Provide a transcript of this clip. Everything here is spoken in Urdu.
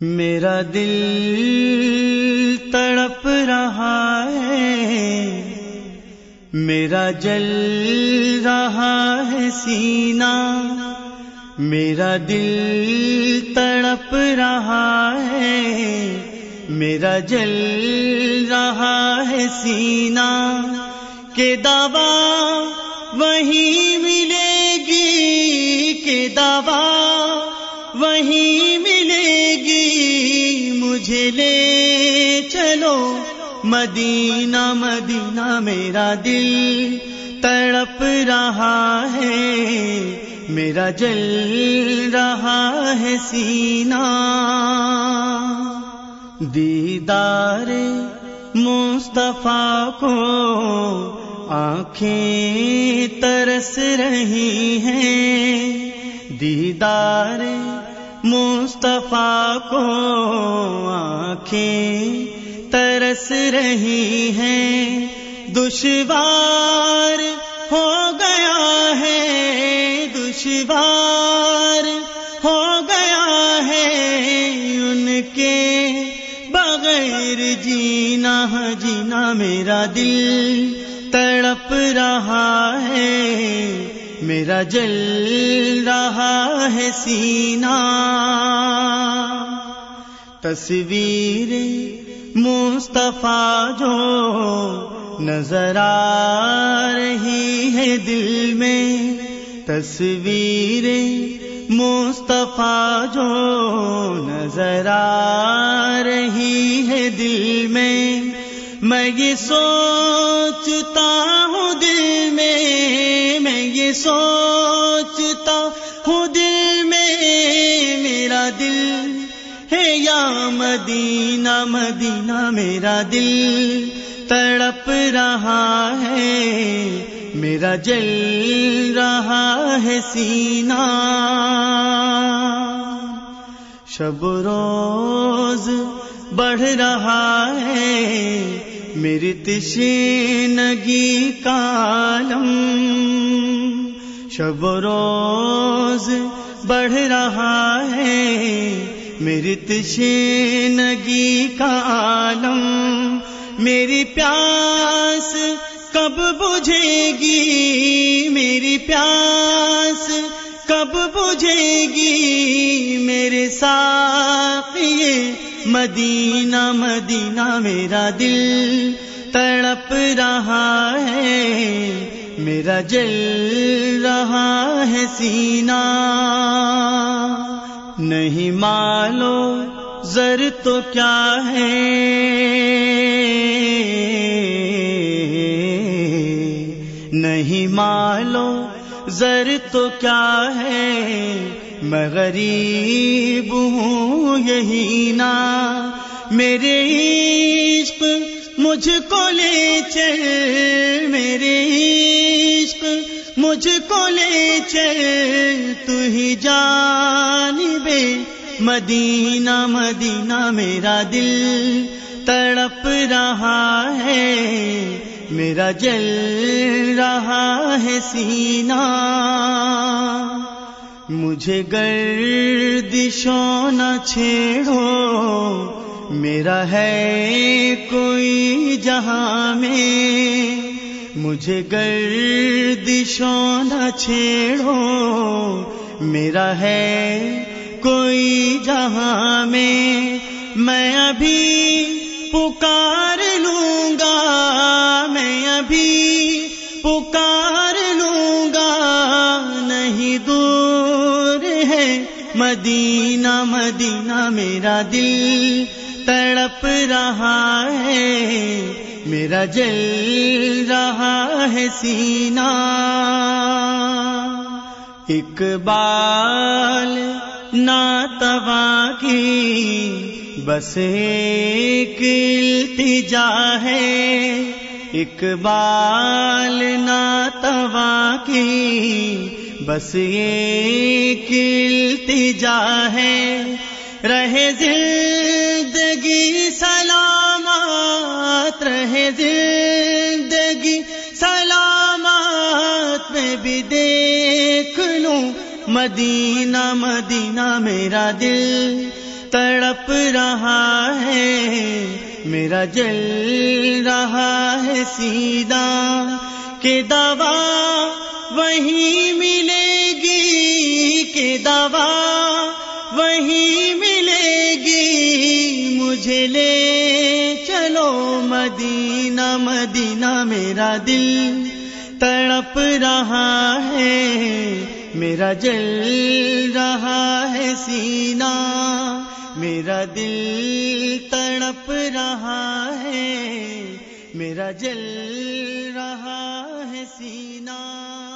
میرا دل تڑپ رہا ہے، میرا جل رہا ہے سینا، میرا دل تڑپ رہا ہے، میرا جل رہا ہے سینا، کہ دعوا وہیں ملے گی، کہ دعوا لے چلو، مدینہ مدینہ میرا دل تڑپ رہا ہے، میرا جل رہا ہے سینا۔ دیدار مصطفیٰ کو آنکھیں ترس رہی ہیں، دیدار مصطفیٰ کو آنکھیں ترس رہی ہیں۔ دشوار ہو گیا ہے۔ دشوار ہو گیا ہے۔ ان کے بغیر جینا جینا میرا دل تڑپ رہا ہے۔ میرا جل رہا ہے سینا۔ تصویر مصطفیٰ جو نظر آ رہی ہے دل میں۔ تصویر مصطفیٰ جو نظر آ رہی ہے دل میں۔ میں یہ سوچتا ہوں سوچتا ہوں دل میں میرا دل ہے یا مدینہ مدینہ میرا دل تڑپ رہا ہے، میرا جل رہا ہے سینا۔ شب روز بڑھ رہا ہے، میری تشینگی کالم شب روز بڑھ رہا ہے۔ میری تشینگی کا عالم، میری پیاس کب بجھے گی؟ میری پیاس کب بجھے گی؟ میرے ساتھ مدینہ مدینہ، میرا دل تڑپ رہا ہے۔ میرا جل رہا ہے سینا۔ نہیں مالو زر تو کیا ہے۔ نہیں مالو زر تو کیا ہے۔ میں غریب ہوں یہی نا۔ میرے عشق مجھ کو لے چل، میرے عشق مجھ کو لے چل، تو ہی جان بے مدینہ مدینہ، میرا دل تڑپ رہا ہے۔ میرا جل رہا ہے سینہ مجھے گردشوں نہ چھیڑو۔ میرا ہے کوئی جہاں میں۔ مجھے گردشوں نہ چھیڑو۔ میرا ہے کوئی جہاں میں میں ابھی پکار لوں گا۔ میں ابھی پکار لوں گا۔ نہیں دور ہے مدینہ مدینہ میرا دل۔ تڑپ رہا ہے، میرا جل رہا ہے سینا۔ اقبال ناتوا کی بس ایک التجا ہے۔ اقبال ناتوا کی بس ایک التجا ہے۔ رہے زندگی مدینہ مدینہ میرا دل تڑپ رہا ہے۔ میرا جل رہا ہے سیدھا کہ دوا وہی ملے گی، کہ دوا وہی ملے گی۔ مجھے لے چلو مدینہ مدینہ میرا دل تڑپ رہا ہے۔ میرا جل رہا ہے سینا، میرا دل تڑپ رہا ہے، میرا جل رہا ہے سینا۔